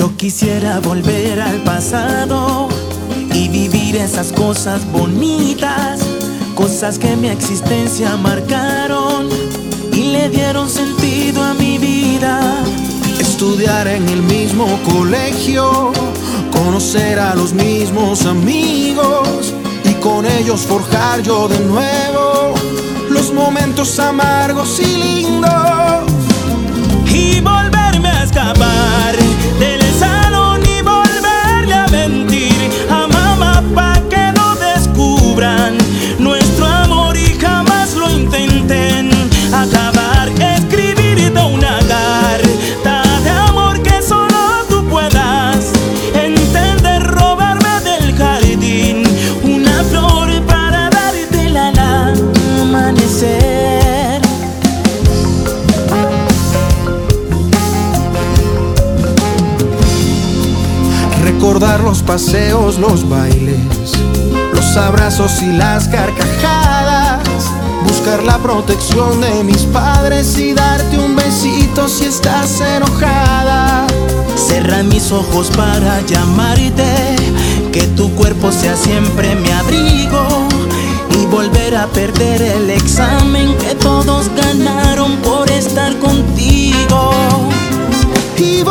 Yo quisiera volver al pasado y vivir esas cosas bonitas, cosas que mi existencia marcaron y le dieron sentido a mi vida. Estudiar en el mismo colegio, conocer a los mismos amigos y con ellos forjar yo de nuevo los momentos amargos y lindos. Y volverme a escapar Recordar los paseos, los bailes, los abrazos y las carcajadas. Buscar la protección de mis padres y darte un besito si estás enojada. Cerra mis ojos para llamarte, que tu cuerpo sea siempre mi abrigo y volver a perder el examen que todos ganaron por estar contigo. y